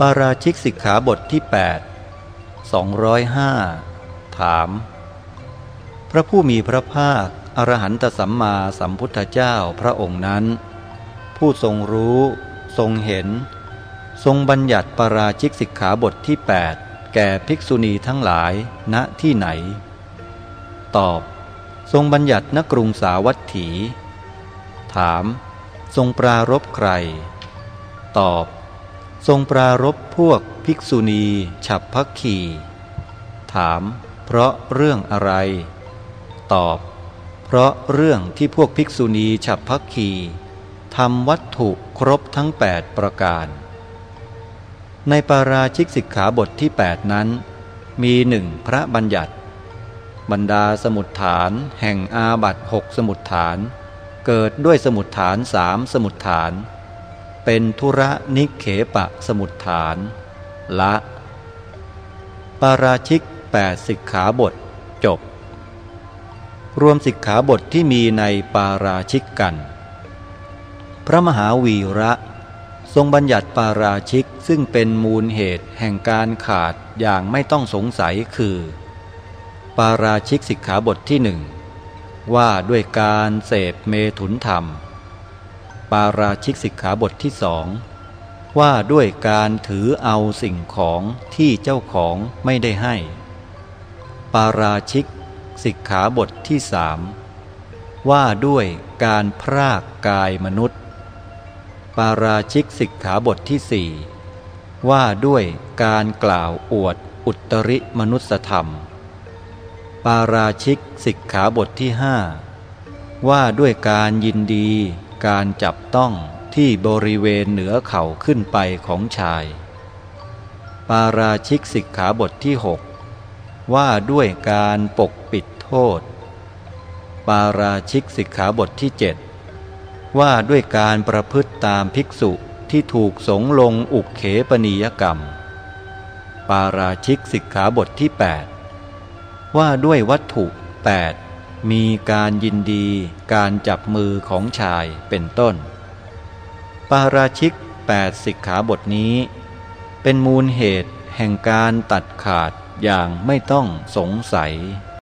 ปาราชิกสิกขาบทที่ 8 205 ถาม พระผู้มีพระภาค อรหันตสัมมาสัมพุทธเจ้าพระองค์นั้น ผู้ทรงรู้ ทรงเห็น ทรงบัญญัติปาราชิกสิกขาบทที่ 8 แก่ภิกษุณีทั้งหลายณที่ไหน ตอบ ทรงบัญญัติณกรุงสาวัตถี ถาม ทรงปรารบใคร ตอบ ทรงปรารบพวกภิกษุณีฉับพักขีถาม เพราะเรื่องอะไร ตอบ เพราะเรื่องที่พวกภิกษุณีฉับพักขีทำวัตถุครบทั้ง 8 ประการ ในปาราชิกสิกขาบทที่ 8 นั้น มีหนึ่งพระบัญญัติ บรรดาสมุดฐานแห่งอาบัตหกสมุดฐาน เกิดด้วยสมุดฐานสามสมุดฐาน เป็นธุระนิเขปะสมุดฐาน ละ ปาราชิกแปดสิกขาบท จบ รวมสิกขาบทที่มีในปาราชิกกัน พระมหาวีระทรงบัญญัติปาราชิกซึ่งเป็นมูลเหตุแห่งการขาดอย่างไม่ต้องสงสัยคือ ปาราชิกสิกขาบทที่หนึ่งว่าด้วยการเสพเมถุนธรรม ปาราชิกสิกขาบทที่สองว่าด้วยการถือเอาสิ่งของที่เจ้าของไม่ได้ให้ ปาราชิกสิกขาบทที่สามว่าด้วยการพรากกายมนุษย์ ปาราชิกสิกขาบทที่สี่ว่าด้วยการกล่าวอวดอุตริมนุสธรรม ปาราชิกสิกขาบทที่ห้าว่าด้วยการยินดี การจับต้องที่บริเวณเหนือเข่าขึ้นไปของชาย ปาราชิกสิกขาบทที่หกว่าด้วยการปกปิดโทษ ปาราชิกสิกขาบทที่เจ็ดว่าด้วยการประพฤติตามภิกษุที่ถูกสงลงอุกเขปนิยกรรม ปาราชิกสิกขาบทที่ 8 ว่าด้วยวัตถุ 8 มีการยินดีการจับมือของชายเป็นต้น ปาราชิกแปดสิกขาบทนี้ เป็นมูลเหตุแห่งการตัดขาดอย่างไม่ต้องสงสัย